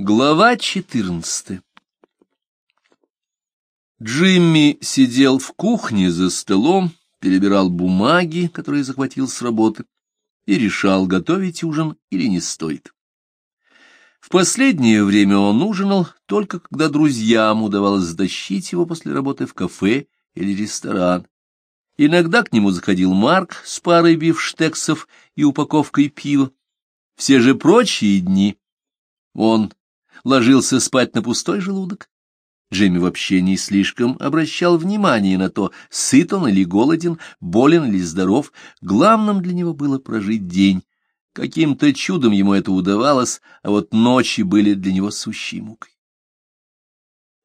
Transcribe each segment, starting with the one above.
Глава 14 Джимми сидел в кухне за столом, перебирал бумаги, которые захватил с работы, и решал, готовить ужин или не стоит. В последнее время он ужинал только когда друзьям удавалось затащить его после работы в кафе или ресторан. Иногда к нему заходил Марк с парой бифштексов и упаковкой пива. Все же прочие дни он ложился спать на пустой желудок. Джимми вообще не слишком обращал внимание на то, сыт он или голоден, болен или здоров. Главным для него было прожить день. Каким-то чудом ему это удавалось, а вот ночи были для него сущей мукой.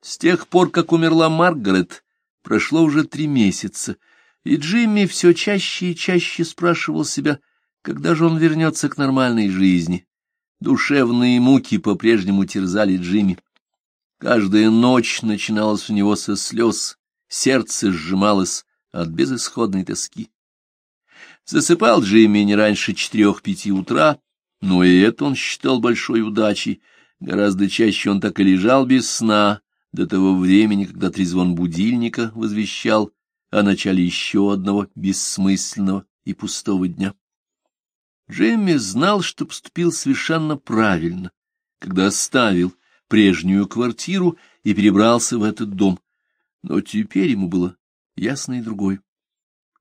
С тех пор, как умерла Маргарет, прошло уже три месяца, и Джимми все чаще и чаще спрашивал себя, когда же он вернется к нормальной жизни. Душевные муки по-прежнему терзали Джимми. Каждая ночь начиналась у него со слез, сердце сжималось от безысходной тоски. Засыпал Джимми не раньше четырех-пяти утра, но и это он считал большой удачей. Гораздо чаще он так и лежал без сна, до того времени, когда трезвон будильника возвещал о начале еще одного бессмысленного и пустого дня. Джимми знал, что поступил совершенно правильно, когда оставил прежнюю квартиру и перебрался в этот дом. Но теперь ему было ясно и другое.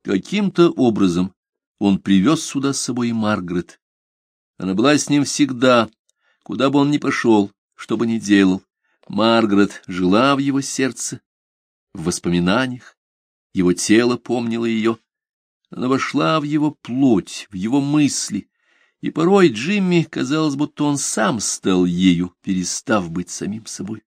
Каким-то образом он привез сюда с собой и Маргарет. Она была с ним всегда, куда бы он ни пошел, что бы ни делал. Маргарет жила в его сердце, в воспоминаниях, его тело помнило ее, она вошла в его плоть, в его мысли, и порой Джимми казалось, будто он сам стал ею, перестав быть самим собой.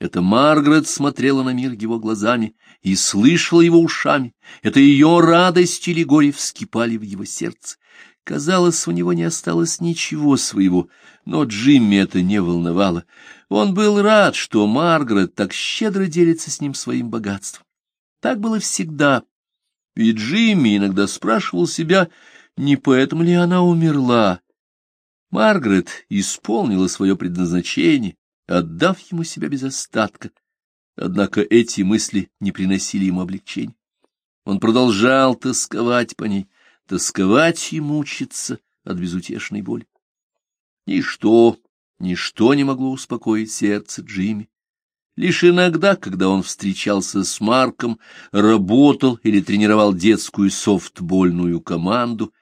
Это Маргарет смотрела на мир его глазами и слышала его ушами. Это ее радость или горе вскипали в его сердце. Казалось, у него не осталось ничего своего, но Джимми это не волновало. Он был рад, что Маргарет так щедро делится с ним своим богатством. Так было всегда, и Джимми иногда спрашивал себя, не поэтому ли она умерла. Маргарет исполнила свое предназначение, отдав ему себя без остатка. Однако эти мысли не приносили ему облегчения. Он продолжал тосковать по ней, тосковать и мучиться от безутешной боли. Ничто, ничто не могло успокоить сердце Джимми. Лишь иногда, когда он встречался с Марком, работал или тренировал детскую софтбольную команду,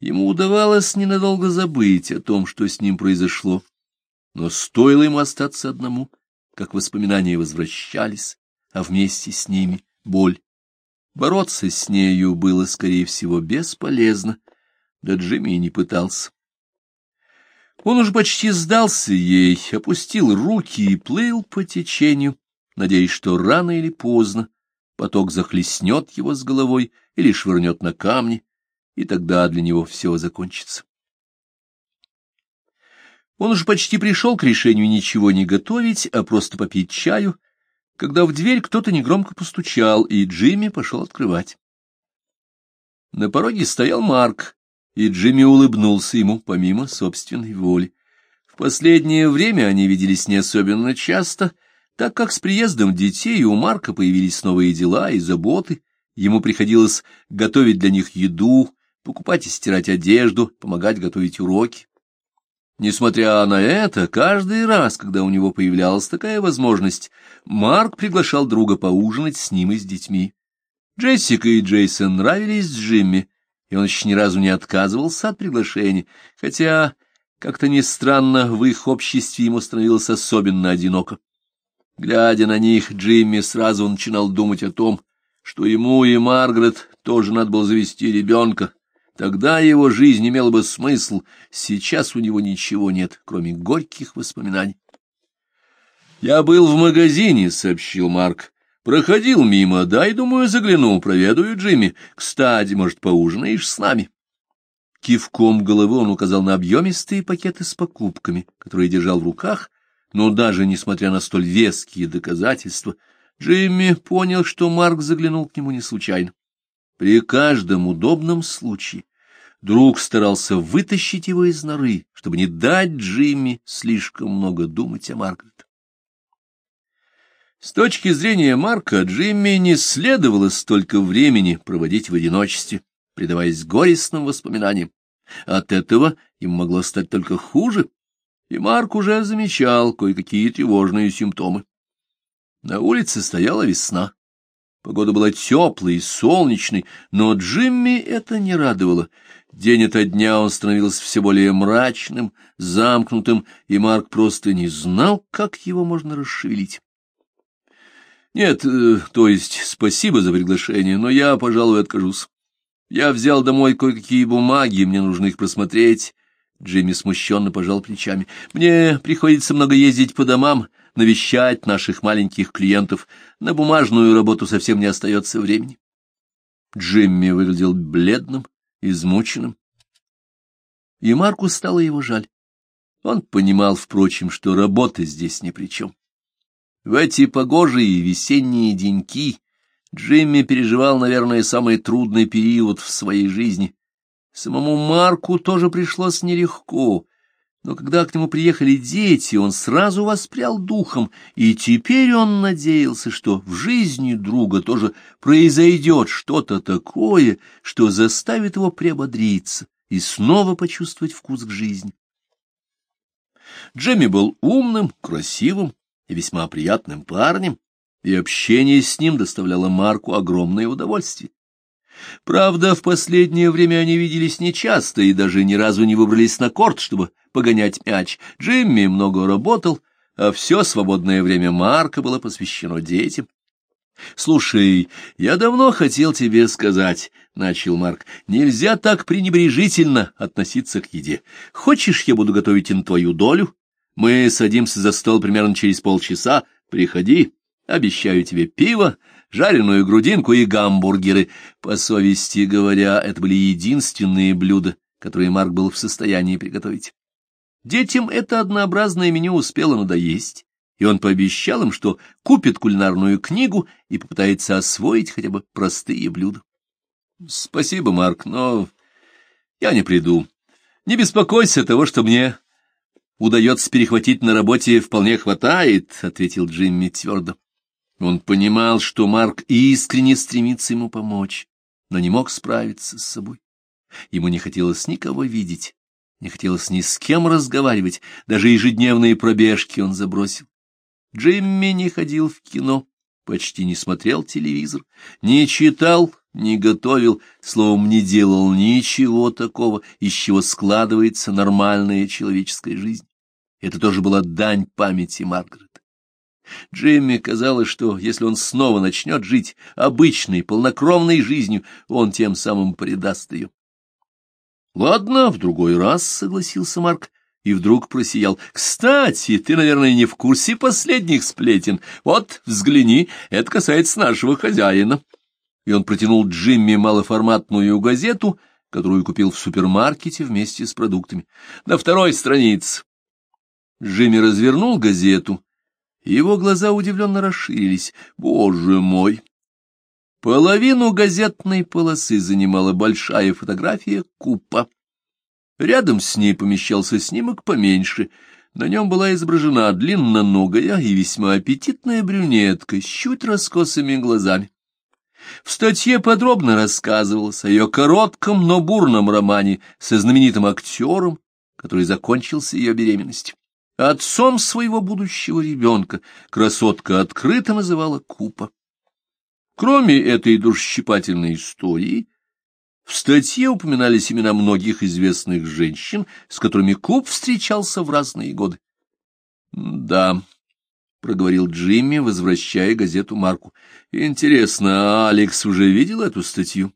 ему удавалось ненадолго забыть о том, что с ним произошло. Но стоило ему остаться одному, как воспоминания возвращались, а вместе с ними боль. Бороться с нею было, скорее всего, бесполезно, да Джимми и не пытался. Он уж почти сдался ей, опустил руки и плыл по течению, надеясь, что рано или поздно поток захлестнет его с головой или швырнет на камни, и тогда для него все закончится. Он уж почти пришел к решению ничего не готовить, а просто попить чаю, когда в дверь кто-то негромко постучал, и Джимми пошел открывать. На пороге стоял Марк и Джимми улыбнулся ему помимо собственной воли. В последнее время они виделись не особенно часто, так как с приездом детей у Марка появились новые дела и заботы, ему приходилось готовить для них еду, покупать и стирать одежду, помогать готовить уроки. Несмотря на это, каждый раз, когда у него появлялась такая возможность, Марк приглашал друга поужинать с ним и с детьми. Джессика и Джейсон нравились Джимми, и он еще ни разу не отказывался от приглашения, хотя, как-то ни странно, в их обществе ему становилось особенно одиноко. Глядя на них, Джимми сразу начинал думать о том, что ему и Маргарет тоже надо было завести ребенка. Тогда его жизнь имела бы смысл, сейчас у него ничего нет, кроме горьких воспоминаний. «Я был в магазине», — сообщил Марк. Проходил мимо, дай, думаю, загляну, проведаю Джимми. Кстати, может, поужинаешь с нами?» Кивком головы он указал на объемистые пакеты с покупками, которые держал в руках, но даже несмотря на столь веские доказательства, Джимми понял, что Марк заглянул к нему не случайно. При каждом удобном случае Друг старался вытащить его из норы, чтобы не дать Джимми слишком много думать о Маргарет. С точки зрения Марка, Джимми не следовало столько времени проводить в одиночестве, предаваясь горестным воспоминаниям. От этого им могло стать только хуже, и Марк уже замечал кое-какие тревожные симптомы. На улице стояла весна. Погода была теплой и солнечной, но Джимми это не радовало. День ото дня он становился все более мрачным, замкнутым, и Марк просто не знал, как его можно расшевелить. Нет, э, то есть спасибо за приглашение, но я, пожалуй, откажусь. Я взял домой кое-какие бумаги, мне нужно их просмотреть. Джимми смущенно пожал плечами. Мне приходится много ездить по домам, навещать наших маленьких клиентов. На бумажную работу совсем не остается времени. Джимми выглядел бледным, измученным. И Марку стало его жаль. Он понимал, впрочем, что работа здесь ни при чем. В эти погожие весенние деньки Джимми переживал, наверное, самый трудный период в своей жизни. Самому Марку тоже пришлось нелегко, но когда к нему приехали дети, он сразу воспрял духом, и теперь он надеялся, что в жизни друга тоже произойдет что-то такое, что заставит его приободриться и снова почувствовать вкус к жизни. Джемми был умным, красивым, и весьма приятным парнем, и общение с ним доставляло Марку огромное удовольствие. Правда, в последнее время они виделись нечасто и даже ни разу не выбрались на корт, чтобы погонять мяч. Джимми много работал, а все свободное время Марка было посвящено детям. — Слушай, я давно хотел тебе сказать, — начал Марк, — нельзя так пренебрежительно относиться к еде. Хочешь, я буду готовить на твою долю? Мы садимся за стол примерно через полчаса. Приходи, обещаю тебе пиво, жареную грудинку и гамбургеры. По совести говоря, это были единственные блюда, которые Марк был в состоянии приготовить. Детям это однообразное меню успело надоесть, и он пообещал им, что купит кулинарную книгу и попытается освоить хотя бы простые блюда. — Спасибо, Марк, но я не приду. Не беспокойся того, что мне удается перехватить на работе, вполне хватает, — ответил Джимми твердо. Он понимал, что Марк искренне стремится ему помочь, но не мог справиться с собой. Ему не хотелось никого видеть, не хотелось ни с кем разговаривать, даже ежедневные пробежки он забросил. Джимми не ходил в кино, почти не смотрел телевизор, не читал, не готовил, словом, не делал ничего такого, из чего складывается нормальная человеческая жизнь. Это тоже была дань памяти Маргарет. Джимми казалось, что если он снова начнет жить обычной, полнокровной жизнью, он тем самым предаст ее. — Ладно, в другой раз, — согласился Марк, и вдруг просиял. — Кстати, ты, наверное, не в курсе последних сплетен. Вот, взгляни, это касается нашего хозяина. И он протянул Джимми малоформатную газету, которую купил в супермаркете вместе с продуктами. На второй странице. Джимми развернул газету, и его глаза удивленно расширились. Боже мой! Половину газетной полосы занимала большая фотография купа. Рядом с ней помещался снимок поменьше. На нем была изображена длинноногая и весьма аппетитная брюнетка с чуть раскосыми глазами. В статье подробно рассказывалось о ее коротком, но бурном романе со знаменитым актером, который закончился ее беременностью. Отцом своего будущего ребенка красотка открыто называла Купа. Кроме этой душщипательной истории, в статье упоминались имена многих известных женщин, с которыми Куп встречался в разные годы. — Да, — проговорил Джимми, возвращая газету Марку. — Интересно, а Алекс уже видел эту статью?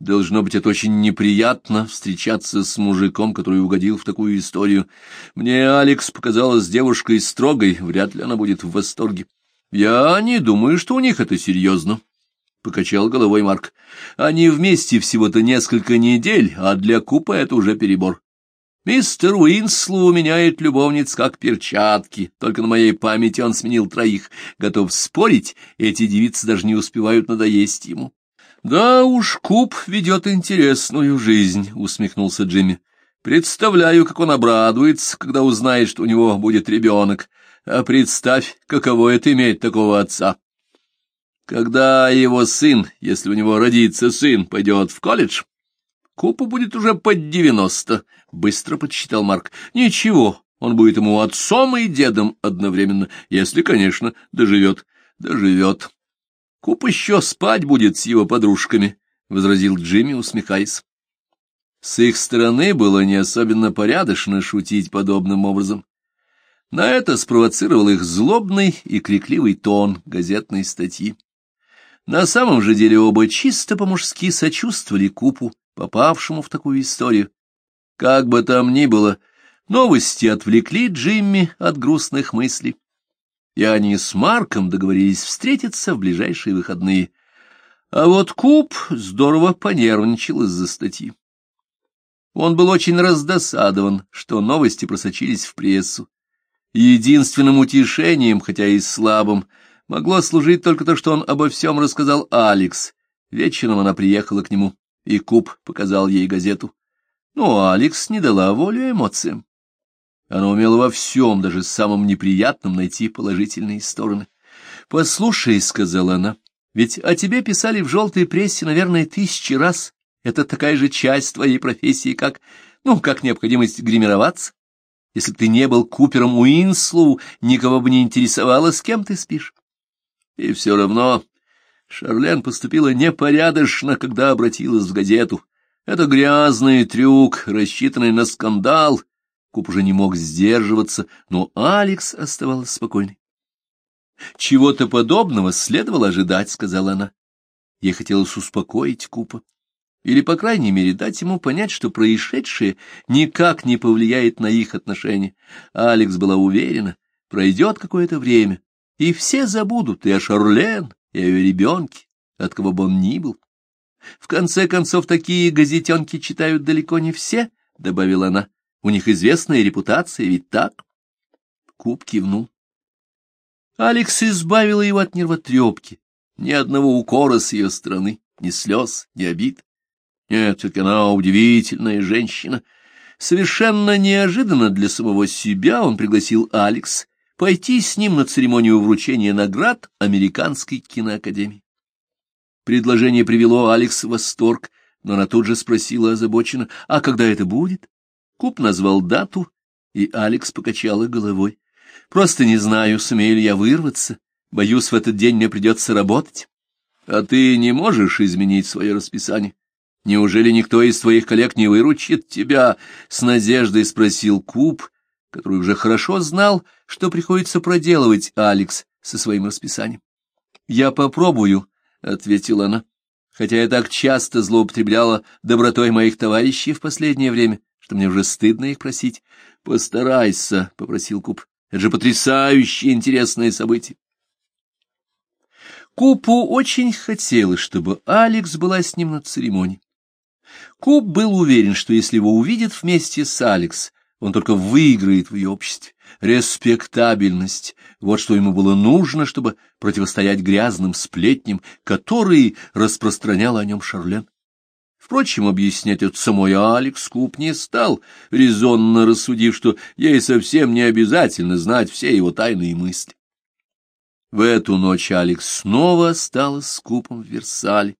Должно быть, это очень неприятно встречаться с мужиком, который угодил в такую историю. Мне Алекс показалась девушкой строгой, вряд ли она будет в восторге. Я не думаю, что у них это серьезно, — покачал головой Марк. Они вместе всего-то несколько недель, а для Купа это уже перебор. Мистер Уинслоу меняет любовниц как перчатки, только на моей памяти он сменил троих. Готов спорить, эти девицы даже не успевают надоесть ему. Да уж, Куп ведет интересную жизнь, — усмехнулся Джимми. Представляю, как он обрадуется, когда узнает, что у него будет ребенок. А представь, каково это иметь такого отца. Когда его сын, если у него родится сын, пойдет в колледж, Купу будет уже под девяносто, — быстро подсчитал Марк. Ничего, он будет ему отцом и дедом одновременно, если, конечно, доживет. Доживет. Куп еще спать будет с его подружками, — возразил Джимми, усмехаясь. С их стороны было не особенно порядочно шутить подобным образом. На это спровоцировал их злобный и крикливый тон газетной статьи. На самом же деле оба чисто по-мужски сочувствовали Купу, попавшему в такую историю. Как бы там ни было, новости отвлекли Джимми от грустных мыслей, и они с Марком договорились встретиться в ближайшие выходные. А вот Куб здорово понервничал из-за статьи. Он был очень раздосадован, что новости просочились в прессу. Единственным утешением, хотя и слабым, могло служить только то, что он обо всем рассказал Алекс. Вечером она приехала к нему и Куб показал ей газету. Но Алекс не дала волю эмоциям. Она умела во всем, даже самым неприятным, найти положительные стороны. — Послушай, — сказала она, — ведь о тебе писали в желтой прессе, наверное, тысячи раз. Это такая же часть твоей профессии, как, ну, как необходимость гримироваться. Если бы ты не был Купером Уинслоу, никого бы не интересовало, с кем ты спишь. И все равно Шарлен поступила непорядочно, когда обратилась в газету. Это грязный трюк, рассчитанный на скандал. Куп уже не мог сдерживаться, но Алекс оставалась спокойной. «Чего-то подобного следовало ожидать», — сказала она. Ей хотелось успокоить Купа. Или, по крайней мере, дать ему понять, что происшедшее никак не повлияет на их отношения. Алекс была уверена, пройдет какое-то время, и все забудут и о Шарлен, и о ее ребенке, от кого бы он ни был. В конце концов, такие газетенки читают далеко не все, — добавила она. У них известная репутация, ведь так? Куб кивнул. Алекс избавила его от нервотрепки. Ни одного укора с ее стороны, ни слез, ни обид. Нет, все-таки она удивительная женщина. Совершенно неожиданно для самого себя он пригласил Алекс пойти с ним на церемонию вручения наград Американской киноакадемии. Предложение привело Алекс в восторг, но она тут же спросила озабоченно, а когда это будет? Куб назвал дату, и Алекс покачала головой. Просто не знаю, сумею ли я вырваться. Боюсь, в этот день мне придется работать. А ты не можешь изменить свое расписание? Неужели никто из твоих коллег не выручит тебя? С надеждой спросил Куб, который уже хорошо знал, что приходится проделывать Алекс со своим расписанием. «Я попробую», — ответила она, хотя я так часто злоупотребляла добротой моих товарищей в последнее время, что мне уже стыдно их просить. «Постарайся», — попросил Куб, — «это же потрясающе интересное событие». Купу очень хотелось, чтобы Алекс была с ним на церемонии. Куб был уверен, что если его увидят вместе с Алекс, он только выиграет в ее обществе. Респектабельность — вот что ему было нужно, чтобы противостоять грязным сплетням, которые распространяла о нем Шарлен. Впрочем, объяснять это самой Алекс Куб не стал, резонно рассудив, что ей совсем не обязательно знать все его тайные мысли. В эту ночь Алекс снова осталась с Купом в Версале.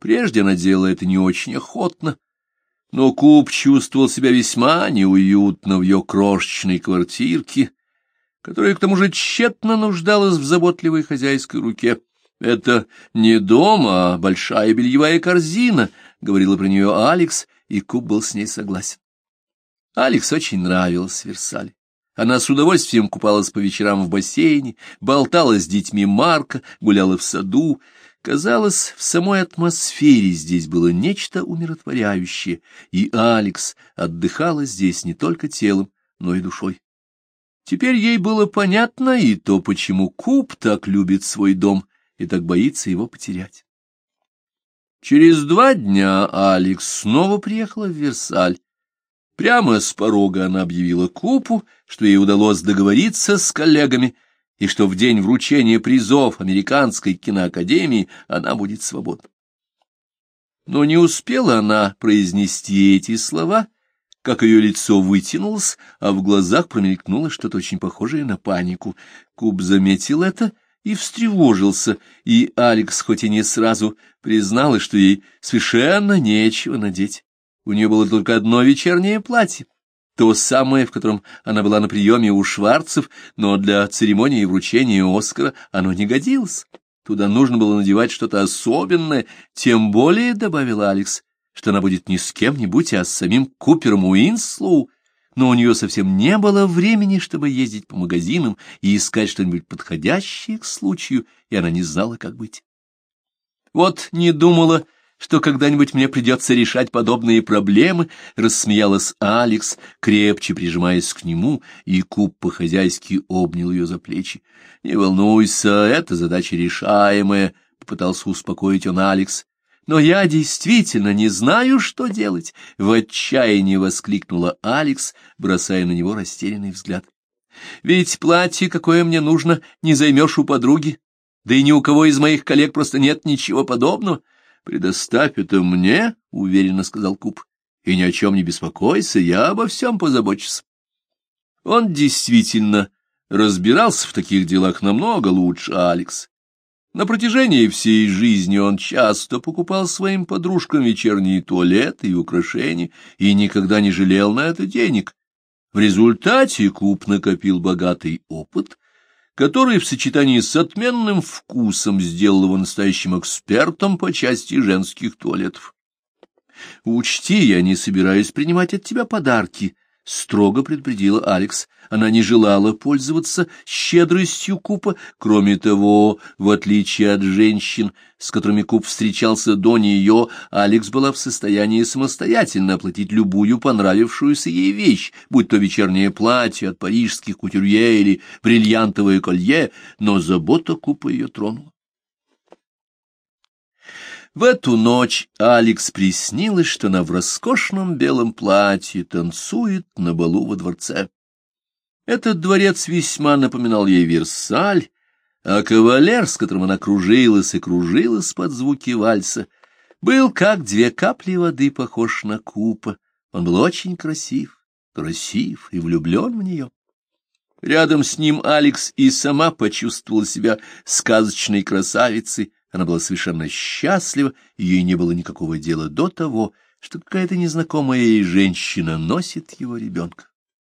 Прежде она делала это не очень охотно, но Куб чувствовал себя весьма неуютно в ее крошечной квартирке, которая к тому же тщетно нуждалась в заботливой хозяйской руке. «Это не дом, а большая бельевая корзина», — говорила про нее Алекс, и Куб был с ней согласен. Алекс очень нравилась Версаль. Она с удовольствием купалась по вечерам в бассейне, болтала с детьми Марка, гуляла в саду, Казалось, в самой атмосфере здесь было нечто умиротворяющее, и Алекс отдыхала здесь не только телом, но и душой. Теперь ей было понятно и то, почему Куб так любит свой дом и так боится его потерять. Через два дня Алекс снова приехала в Версаль. Прямо с порога она объявила Купу, что ей удалось договориться с коллегами и что в день вручения призов Американской киноакадемии она будет свободна. Но не успела она произнести эти слова, как ее лицо вытянулось, а в глазах промелькнуло что-то очень похожее на панику. Куб заметил это и встревожился, и Алекс, хоть и не сразу, призналась, что ей совершенно нечего надеть. У нее было только одно вечернее платье, то самое, в котором она была на приеме у Шварцев, но для церемонии вручения Оскара оно не годилось. Туда нужно было надевать что-то особенное, тем более, — добавила Алекс, — что она будет не с кем-нибудь, а с самим Купером Уинслоу, но у нее совсем не было времени, чтобы ездить по магазинам и искать что-нибудь подходящее к случаю, и она не знала, как быть. Вот не думала, что когда-нибудь мне придется решать подобные проблемы, — рассмеялась Алекс, крепче прижимаясь к нему, и Куб по-хозяйски обнял ее за плечи. — Не волнуйся, это задача решаемая, — попытался успокоить он Алекс. — Но я действительно не знаю, что делать, — в отчаянии воскликнула Алекс, бросая на него растерянный взгляд. — Ведь платье, какое мне нужно, не займешь у подруги, да и ни у кого из моих коллег просто нет ничего подобного. — «Предоставь это мне», — уверенно сказал Куб, — «и ни о чем не беспокойся, я обо всем позабочусь». Он действительно разбирался в таких делах намного лучше Алекс. На протяжении всей жизни он часто покупал своим подружкам вечерние туалеты и украшения и никогда не жалел на это денег. В результате Куб накопил богатый опыт который в сочетании с отменным вкусом сделал его настоящим экспертом по части женских туалетов. «Учти, я не собираюсь принимать от тебя подарки», — строго предупредила Алекс. Она не желала пользоваться щедростью Купа. Кроме того, в отличие от женщин, с которыми Куп встречался до нее, Алекс была в состоянии самостоятельно оплатить любую понравившуюся ей вещь, будь то вечернее платье от парижских кутюрье или бриллиантовое колье, но забота Купа ее тронула. В эту ночь Алекс приснилось, что она в роскошном белом платье танцует на балу во дворце. Этот дворец весьма напоминал ей Версаль, а кавалер, с которым она кружилась и кружилась под звуки вальса, был как две капли воды похож на купа. Он был очень красив, красив и влюблен в нее. Рядом с ним Алекс и сама почувствовала себя сказочной красавицей, она была совершенно счастлива, и ей не было никакого дела до того, что какая-то незнакомая ей женщина носит его ребенка.